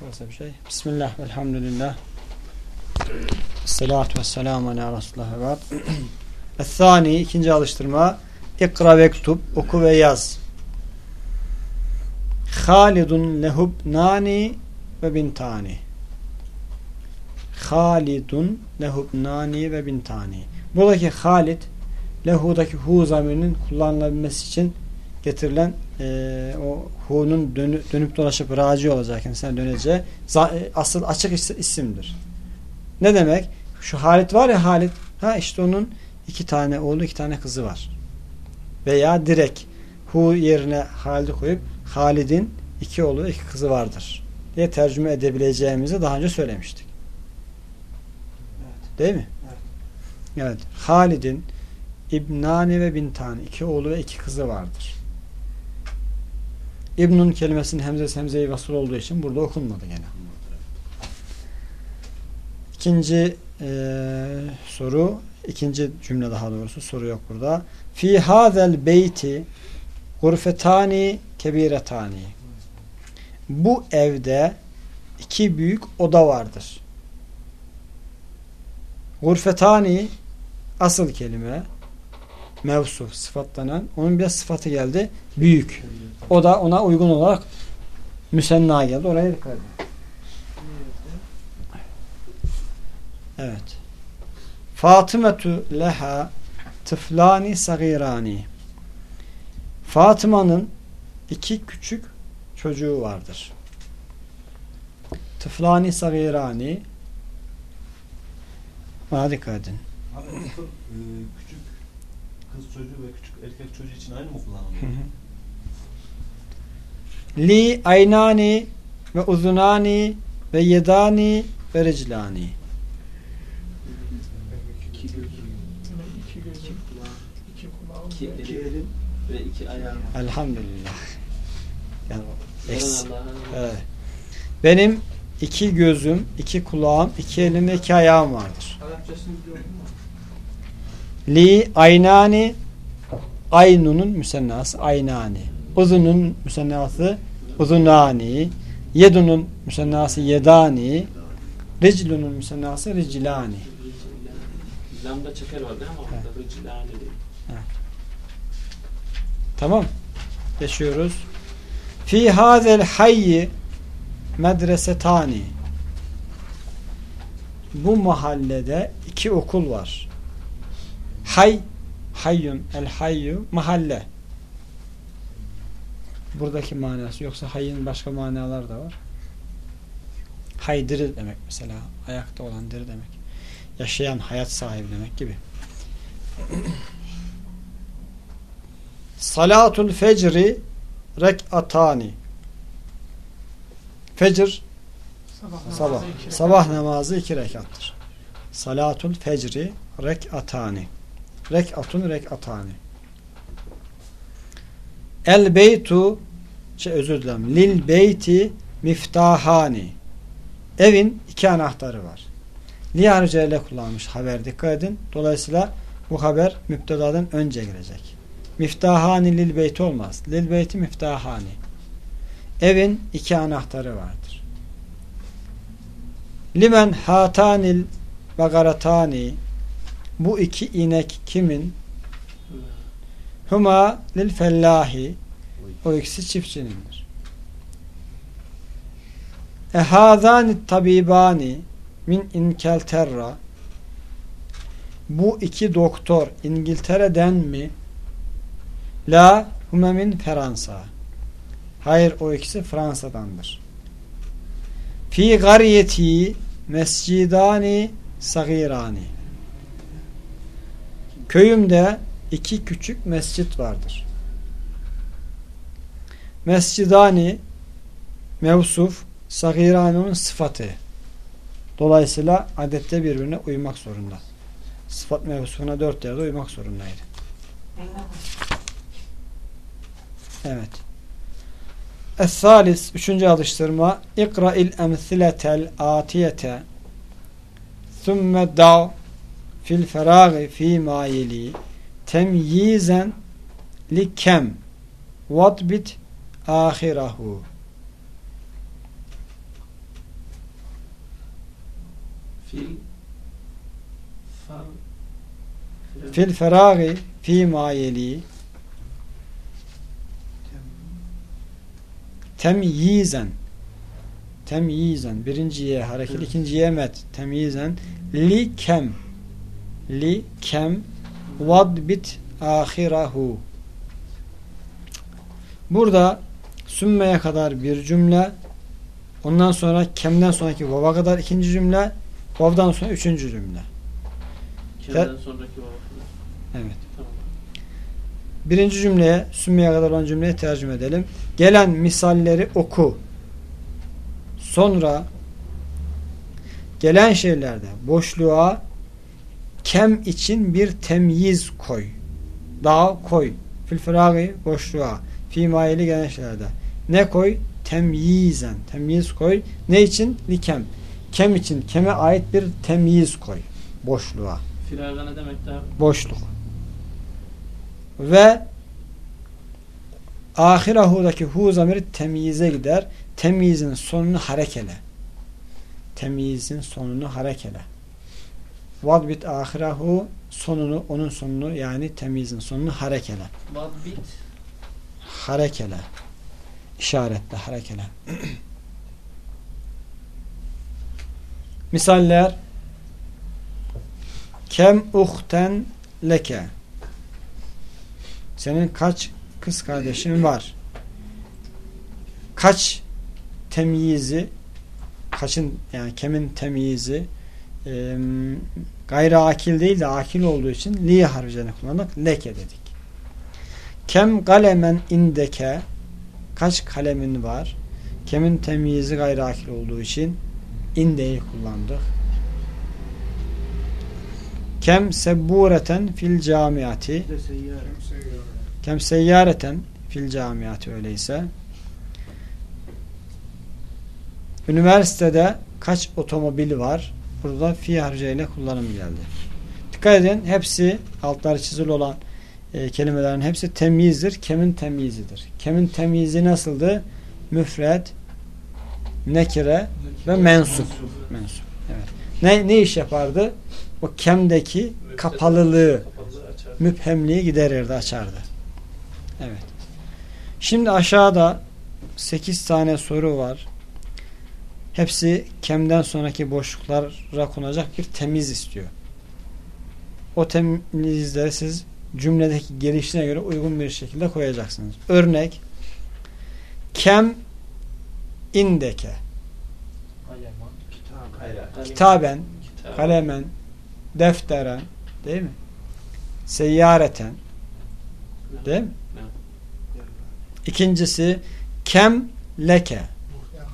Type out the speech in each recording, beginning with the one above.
Varsa bir şey. Bismillah, velhamdülillah. Salatu ve selamu ala Resulullah ve Es-sani, ikinci alıştırma. İkra ve ktub, oku ve yaz. Halidun lehubnani ve bintani. Halidun lehubnani ve bintani. Buradaki Halid lehudaki hu zamirinin kullanılabilmesi için getirilen e, o hu'nun dönü, dönüp dolaşıp raci olacak kendisine döneceği e, asıl açık isimdir. Ne demek? Şu Halit var ya Halit ha işte onun iki tane oğlu iki tane kızı var. Veya direkt hu yerine Halid'i koyup Halid'in iki oğlu iki kızı vardır diye tercüme edebileceğimizi daha önce söylemiştik. Evet. Değil mi? Evet. Evet. Halid'in İbnani ve Bintani iki oğlu ve iki kızı vardır. İbnun kelimesinin hemzesi hemze-i vasıl olduğu için burada okunmadı gene. İkinci e, soru, ikinci cümle daha doğrusu soru yok burada. Fi hazel beyti gurfetani kebiretani. Bu evde iki büyük oda vardır. Gurfetani asıl kelime mevsuf sıfatlanan onun bir sıfatı geldi. Büyük. O da ona uygun olarak müsenna geldi. Oraya dikkat edin. Evet. Fatımetu leha tıflani sagirani. Fatıma'nın iki küçük çocuğu vardır. Tıflani sagirani bana dikkat edin. E, kız çocuğu ve küçük erkek çocuğu için aynı mı kullanılıyor? Li aynani ve uzunani ve yedani ve riclani. İki elin ve iki ayağım. Elhamdülillah. Yani evet. Benim iki gözüm, iki kulağım, iki elim ve iki ayağım vardır. Li aynani aynunun müsennası aynani. Uzunun müsennası uzunani. Yedunun müsennası yedani. Riclunun müsennası riclani. Lambda çeker vardı ama evet. değil. Evet. Tamam. Geçiyoruz. Fi hazel hayyi medresetani. Bu mahallede iki okul var. Hay hayyun el hayyu mahalle. Buradaki manası yoksa hayyın başka manalar da var. Hay diri demek mesela. Ayakta olan diri demek. Yaşayan hayat sahibi demek gibi. Salatul fecri rek'atani. Fecr sabah. Sabah, sabah namazı iki rekattır. Salatul fecri rek'atani. Rek'atun rek'atani. El beytu şey özür dilerim. Lil beyti miftahani. Evin iki anahtarı var. Liyaruce kullanmış haber dikkat edin. Dolayısıyla bu haber müptedadan önce gelecek. Miftahani lil beyti olmaz. Lil beyti miftahani. Evin iki anahtarı vardır. Limen hatanil bagaratani bu iki inek kimin? Huma lil fellahi o ikisi çiftçinindir. Ehazani tabibani min inkelterra bu iki doktor İngiltere'den mi? La hume min Fransa. Hayır o ikisi Fransa'dandır. Fi gariyeti mescidani sagirani. Köyümde iki küçük mescit vardır. Mescidani mevsuf Sagirani'nin sıfatı. Dolayısıyla adette birbirine uymak zorunda. Sıfat mevsufuna dört yerde uymak zorundaydı. Evet. Es-salis, üçüncü alıştırma. İkra'il emsiletel atiyete thumme da fil feragi fi ma yeli temyizen li kem vadbit ahirahu Fil far Fil feragi fi ma yeli temyizen temyizen birinciye hareket ikinciye met. Temyizen li kem li kem vadbit ahirahu burada sümmeye kadar bir cümle ondan sonra kemden sonraki vava kadar ikinci cümle vavdan sonra üçüncü cümle Kemden sonraki o. evet Tamam. Birinci cümleye, sümmeye kadar olan cümleye tercüme edelim. Gelen misalleri oku. Sonra gelen şeylerde boşluğa kem için bir temyiz koy. Daha koy. Fil firagi boşluğa. Fi maili gelen şeylerde. Ne koy? Temyizen. Temyiz koy. Ne için? Likem. Kem için. Keme ait bir temyiz koy. Boşluğa Firaga ne demek daha? boşluk. Ve ahirahudaki hu zamiri temyize gider. Temyizin sonunu harekele. Temyizin sonunu harekele. Vadbit ahirahu sonunu onun sonunu yani temyizin sonunu harekele. Vadbit Harekele. İşaretle harekele. Misaller Kem uhten leke Senin kaç kız kardeşin var? Kaç temyizi kaçın yani kemin temyizi e, gayri akil değil de akil olduğu için li harfini kullandık. Leke dedik. Kem kalemen indeke kaç kalemin var? Kemin temyizi gayri akil olduğu için indeyi kullandık. Kem sebbureten fil camiati kem seyyareten fil camiati öyleyse üniversitede kaç otomobil var? Burada fi harcayla kullanım geldi. Dikkat edin hepsi altları çizili olan e, kelimelerin hepsi temyizdir. Kemin temyizidir. Kemin temyizi nasıldı? Müfred, nekire ve mensup. Mensup. Evet. Ne, ne iş yapardı? O kemdeki kapalılığı, müphemliği giderirdi, açardı. Evet. Şimdi aşağıda 8 tane soru var. Hepsi kemden sonraki boşluklara konacak bir temiz istiyor. O temizleri siz cümledeki gelişine göre uygun bir şekilde koyacaksınız. Örnek kem indeke kitaben kalemen defteren değil mi? Seyyareten değil mi? İkincisi kem leke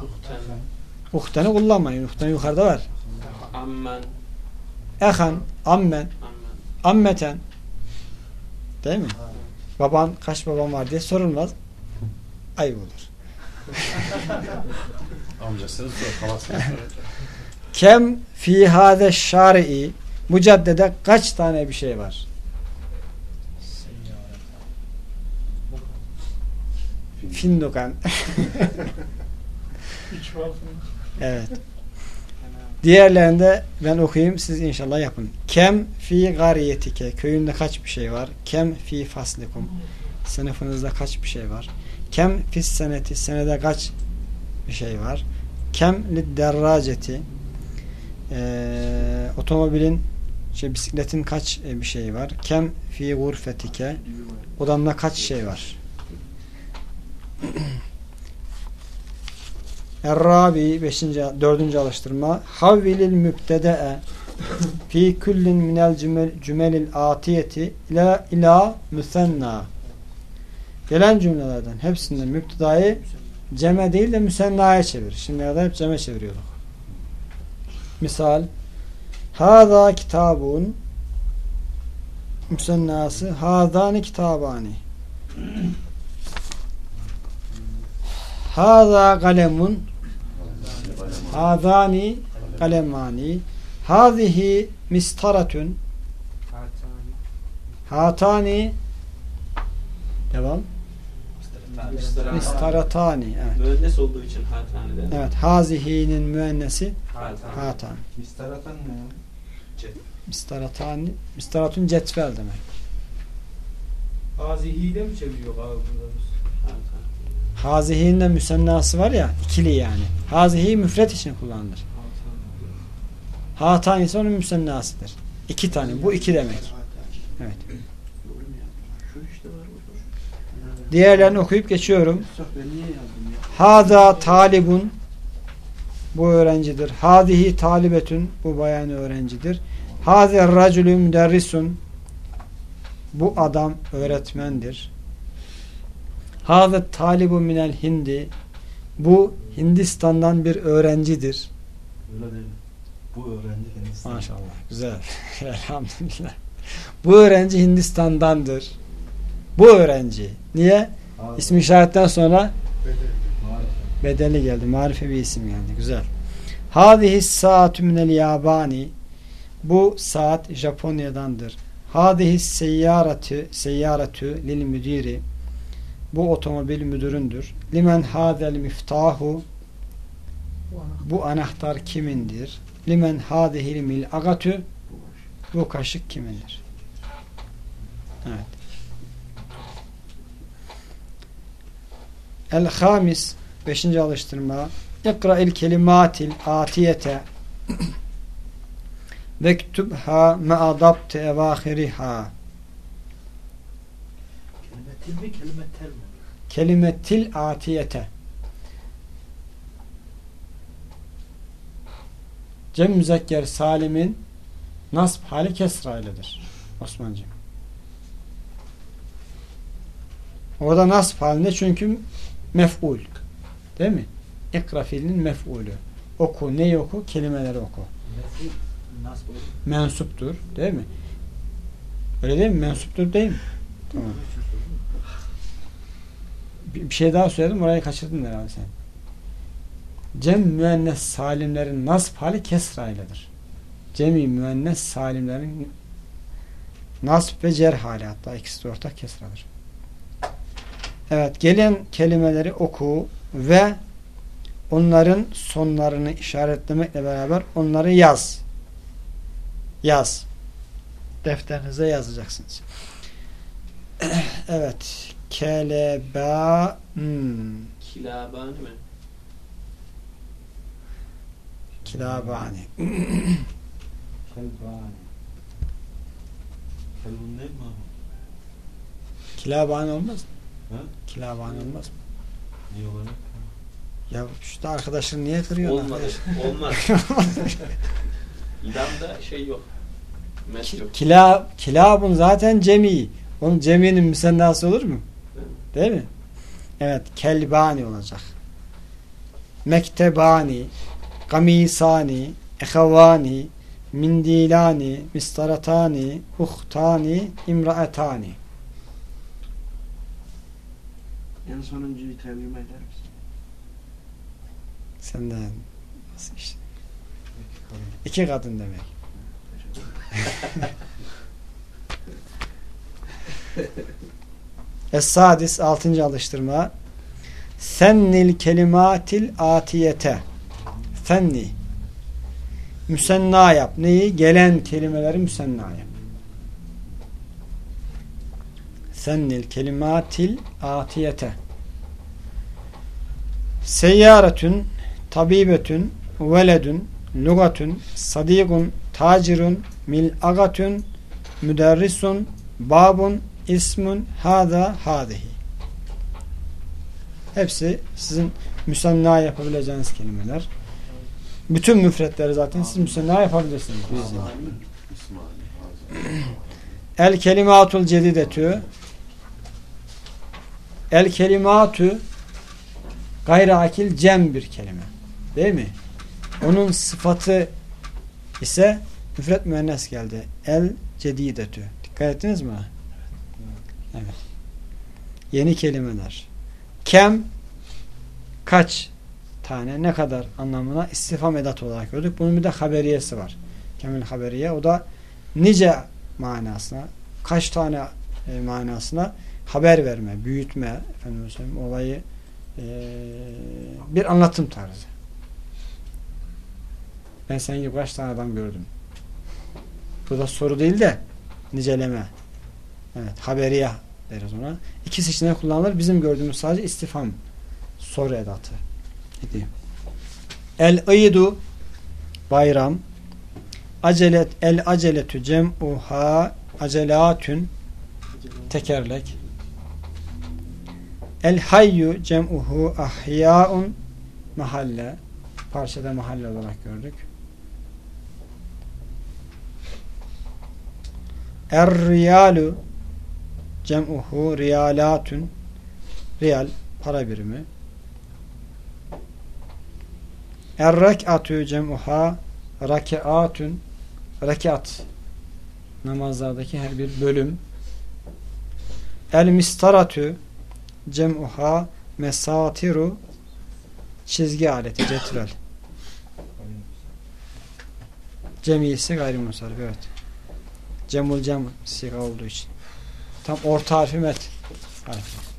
Muhtem. Uhteni kullanmayın. Uhten yukarıda var. Ammen. Ehan, ammen, ammeten değil mi? Baban kaç baban var diye sorulmaz. Ayıp olur. Amcasını sor, halasını sor. Kem fi hâze şari'i bu caddede kaç tane bir şey var? Findukan. evet. Diğerlerinde ben okuyayım siz inşallah yapın. Kem fi gariyetike köyünde kaç bir şey var? Kem fi faslikum sınıfınızda kaç bir şey var? Kem fis seneti senede kaç bir şey var? Kem lid derraceti ee, otomobilin şey bisikletin kaç e, bir şey var? Kem fi gurfetike odanda kaç şey var? Errabi 5. 4. alıştırma Havvilil mübtede'e fi kullin minel cümel, cümelil atiyeti ila, ila müsenna gelen cümlelerden hepsinde müptedayı ceme değil de müsennaya çevir. Şimdiye kadar hep ceme çeviriyorduk. Misal Hâzâ kitabun müsennası hâzâni kitabani Hâzâ kalemun Hâzâni kalemani Hâzihi mistaratun Hatani Devam Mistara- Mistaratani. Evet. Müennes olduğu için hatani de. Evet. Hazihinin müennesi Hatani. hatan. Mistaratan ne. Mistaratani. Mistaratun cetvel demek. Azihi de mi çeviriyor abi burada? Hazihinin de müsennası var ya ikili yani. Hazihi müfret için kullanılır. Hatan ise onun müsennasıdır. İki tane. Bu iki demek. Evet. Diğerlerini okuyup geçiyorum. Hada talibun bu öğrencidir. Hadihi talibetün bu bayan öğrencidir. Hazer racülü müderrisun bu adam öğretmendir. Hazet talibu minel hindi bu Hindistan'dan bir öğrencidir. Öyle değil? Bu öğrenci Hindistan. Maşallah. Güzel. Elhamdülillah. Bu öğrenci Hindistan'dandır. Bu öğrenci. Niye? Abi, İsmi işaretten sonra maalesef. bedeli geldi. Marife bir isim geldi. Güzel. Hadihi saatü minel yabani bu saat Japonya'dandır. Hadihi seyyaratü seyyaratü lil müdiri bu otomobil müdüründür. Limen hadel miftahu bu anahtar kimindir? Limen hadihil mil agatü bu kaşık kimindir? Evet. El hamis beşinci alıştırma İkra il kelimatil atiyete vektubha me'adabte evahiriha Kelimetil mi kelimetel mi? kelimetil atiyete Cem müzekker salimin nasb hali kesra iledir. Osman'cığım. Orada nasb halinde çünkü mef'ul. Değil mi? İkra fiilinin mef'ulü. Oku. Neyi oku? Kelimeleri oku. Mensuptur. Değil mi? Öyle değil mi? Mensuptur değil mi? Tamam. Bir şey daha söyledim. Orayı kaçırdın herhalde sen. Cem müennes salimlerin nasb hali kesra iledir. Cemi müennes salimlerin nasb ve cer hali hatta ikisi de ortak kesradır. Evet gelen kelimeleri oku ve onların sonlarını işaretlemekle beraber onları yaz. Yaz. Defterinize yazacaksınız. evet. Keleba hmm. Kilabani mi? Kilabani. Kelbani. Kelbun değil mi? Kilabani olmaz mı? Ha? Kilabani olmaz mı? Niye olacak? Ya şu da arkadaşını niye kırıyorsun? Olmadı. Olmaz. İdamda şey yok. Mes yok. Kila, kilabun zaten cemi. Onun ceminin müsennası olur mu? Değil mi? Evet. Kelbani olacak. Mektebani, kamisani, ehavani, mindilani, mistaratani, uhtani, imraetani. En sonuncuyu tercüme eder misin? Senden nasıl işte? İki kadın demek. Es-sadis altıncı alıştırma. Sennil kelimatil atiyete. Senni. Müsenna yap. Neyi? Gelen kelimeleri müsenna yap. Sennil kelimatil atiyete. Seyyaretün, tabibetün, veledün, lugatün, sadigun, tacirun, mil'agatün, müderrisun, babun, ismun, hada, hadihi. Hepsi sizin müsenna yapabileceğiniz kelimeler. Bütün müfretleri zaten siz müsenna yapabilirsiniz. El kelimatul cedidetü El kelimatü gayri akil cem bir kelime. Değil mi? Onun sıfatı ise müfret müennes geldi. El cedidetü. Dikkat ettiniz mi? Evet. Yeni kelimeler. Kem kaç tane ne kadar anlamına istifam edat olarak gördük. Bunun bir de haberiyesi var. Kemil haberiye. O da nice manasına kaç tane e, manasına haber verme, büyütme, efendim olayı e, bir anlatım tarzı. Ben senin gibi kaç tane adam gördüm. Bu da soru değil de niceleme. Evet, haberiye deriz ona. İkisi için de kullanılır. Bizim gördüğümüz sadece istifam soru edatı. Gideyim. El ıydu bayram acelet el aceletü cem'uha acelatün tekerlek el hayyu cem'uhu ahyaun mahalle parçada mahalle olarak gördük. Er riyalu cem'uhu riyalatün riyal para birimi. Er rek'atü cem'uha rakeatün rekat. Namazlardaki her bir bölüm. El mistaratü cem'uha mesatiru. Çizgi aleti cetvel. Cemiyesi gayrimusarif evet. Cemul cem siga olduğu için tam orta harfi met. Harfi